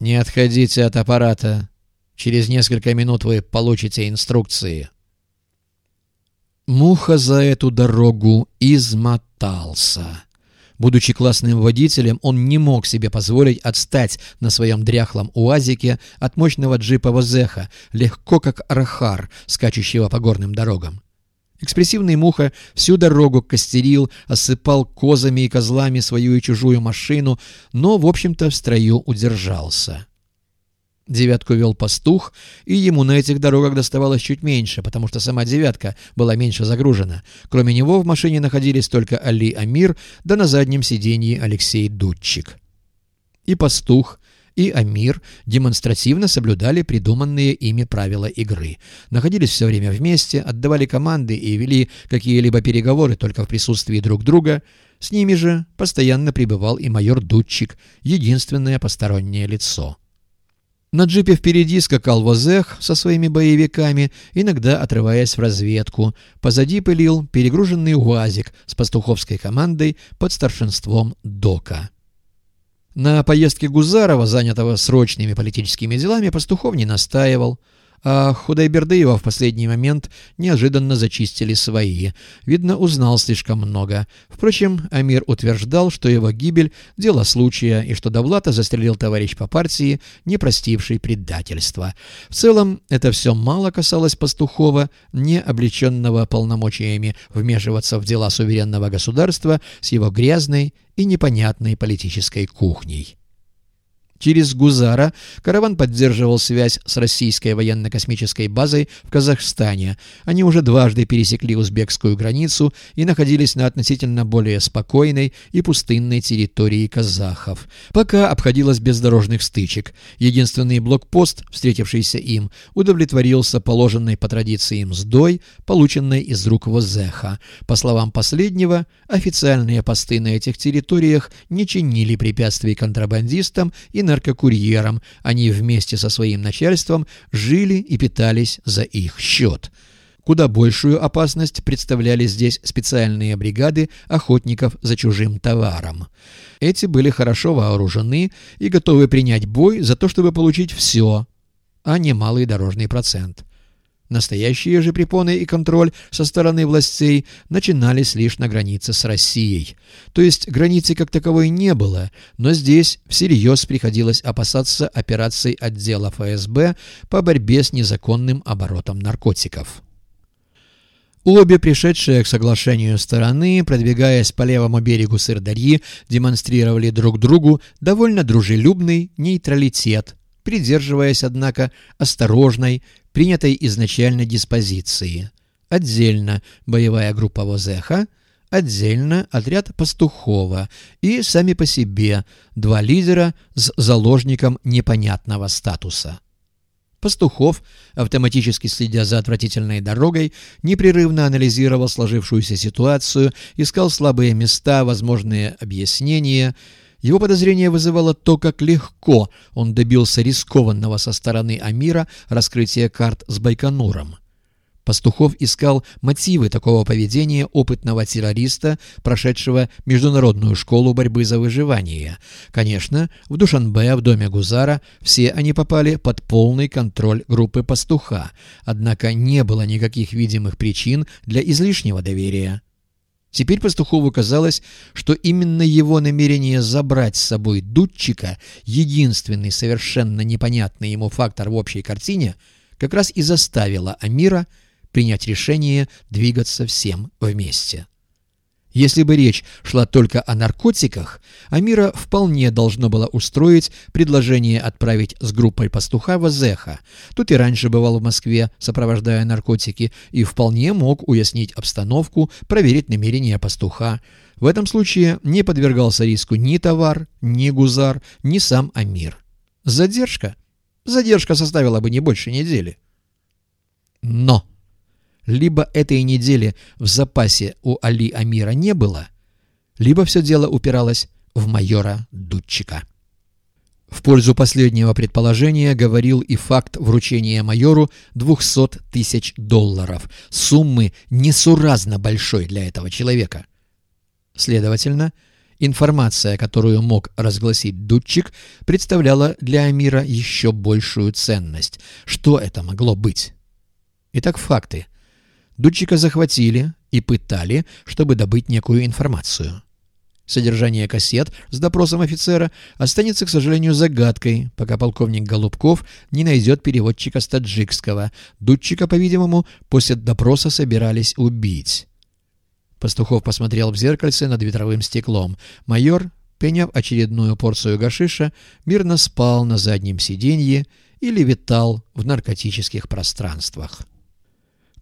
«Не отходите от аппарата. Через несколько минут вы получите инструкции». Муха за эту дорогу измотался. Будучи классным водителем, он не мог себе позволить отстать на своем дряхлом УАЗике от мощного джипа Возеха, легко как архар, скачущего по горным дорогам. Экспрессивный Муха всю дорогу костерил, осыпал козами и козлами свою и чужую машину, но, в общем-то, в строю удержался. Девятку вел пастух, и ему на этих дорогах доставалось чуть меньше, потому что сама девятка была меньше загружена. Кроме него в машине находились только Али Амир, да на заднем сиденье Алексей Дудчик. И пастух, и Амир демонстративно соблюдали придуманные ими правила игры. Находились все время вместе, отдавали команды и вели какие-либо переговоры только в присутствии друг друга. С ними же постоянно пребывал и майор Дудчик, единственное постороннее лицо. На джипе впереди скакал Возех со своими боевиками, иногда отрываясь в разведку. Позади пылил перегруженный УАЗик с пастуховской командой под старшинством Дока. На поездке Гузарова, занятого срочными политическими делами, Пастухов не настаивал – а Худайбердыева в последний момент неожиданно зачистили свои. Видно, узнал слишком много. Впрочем, Амир утверждал, что его гибель – дело случая, и что Довлата застрелил товарищ по партии, не простивший предательства. В целом, это все мало касалось Пастухова, не облеченного полномочиями вмешиваться в дела суверенного государства с его грязной и непонятной политической кухней. Через Гузара караван поддерживал связь с российской военно-космической базой в Казахстане. Они уже дважды пересекли узбекскую границу и находились на относительно более спокойной и пустынной территории казахов. Пока обходилось без дорожных стычек. Единственный блокпост, встретившийся им, удовлетворился положенной по традиции мздой, полученной из рук Возеха. По словам последнего, официальные посты на этих территориях не чинили препятствий контрабандистам и наркокурьером, они вместе со своим начальством жили и питались за их счет. Куда большую опасность представляли здесь специальные бригады охотников за чужим товаром. Эти были хорошо вооружены и готовы принять бой за то, чтобы получить все, а не малый дорожный процент. Настоящие же препоны и контроль со стороны властей начинались лишь на границе с Россией. То есть границы как таковой не было, но здесь всерьез приходилось опасаться операций отдела ФСБ по борьбе с незаконным оборотом наркотиков. Обе пришедшие к соглашению стороны, продвигаясь по левому берегу Сырдарьи, демонстрировали друг другу довольно дружелюбный нейтралитет, придерживаясь, однако, осторожной, принятой изначально диспозиции. Отдельно боевая группа Возеха, отдельно отряд Пастухова и сами по себе два лидера с заложником непонятного статуса. Пастухов, автоматически следя за отвратительной дорогой, непрерывно анализировал сложившуюся ситуацию, искал слабые места, возможные объяснения – его подозрение вызывало то, как легко он добился рискованного со стороны Амира раскрытия карт с Байконуром. Пастухов искал мотивы такого поведения опытного террориста, прошедшего международную школу борьбы за выживание. Конечно, в Душанбе, в доме Гузара, все они попали под полный контроль группы пастуха, однако не было никаких видимых причин для излишнего доверия. Теперь Пастухову казалось, что именно его намерение забрать с собой Дудчика, единственный совершенно непонятный ему фактор в общей картине, как раз и заставило Амира принять решение двигаться всем вместе. Если бы речь шла только о наркотиках, Амира вполне должно было устроить предложение отправить с группой пастуха Вазеха. Тут и раньше бывал в Москве, сопровождая наркотики, и вполне мог уяснить обстановку, проверить намерения пастуха. В этом случае не подвергался риску ни товар, ни гузар, ни сам Амир. Задержка? Задержка составила бы не больше недели. Либо этой недели в запасе у Али Амира не было, либо все дело упиралось в майора Дудчика. В пользу последнего предположения говорил и факт вручения майору 200 тысяч долларов, суммы несуразно большой для этого человека. Следовательно, Информация, которую мог разгласить Дудчик, представляла для Амира еще большую ценность. Что это могло быть? Итак, факты. Дудчика захватили и пытали, чтобы добыть некую информацию. Содержание кассет с допросом офицера останется, к сожалению, загадкой, пока полковник Голубков не найдет переводчика с таджикского. Дудчика, по-видимому, после допроса собирались убить. Пастухов посмотрел в зеркальце над ветровым стеклом. Майор, приняв очередную порцию гашиша, мирно спал на заднем сиденье или витал в наркотических пространствах.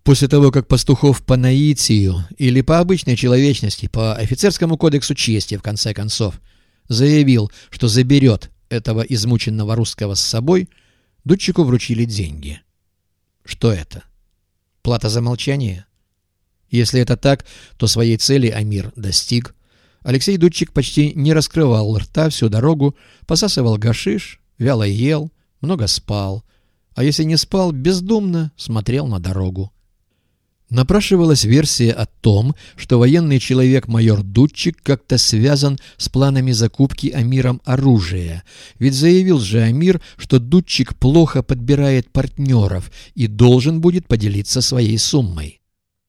После того, как Пастухов по наитию или по обычной человечности, по офицерскому кодексу чести, в конце концов, заявил, что заберет этого измученного русского с собой, Дудчику вручили деньги. Что это? Плата за молчание? Если это так, то своей цели Амир достиг. Алексей Дудчик почти не раскрывал рта всю дорогу, посасывал гашиш, вяло ел, много спал. А если не спал, бездумно смотрел на дорогу. Напрашивалась версия о том, что военный человек майор Дудчик как-то связан с планами закупки Амиром оружия. Ведь заявил же Амир, что Дудчик плохо подбирает партнеров и должен будет поделиться своей суммой.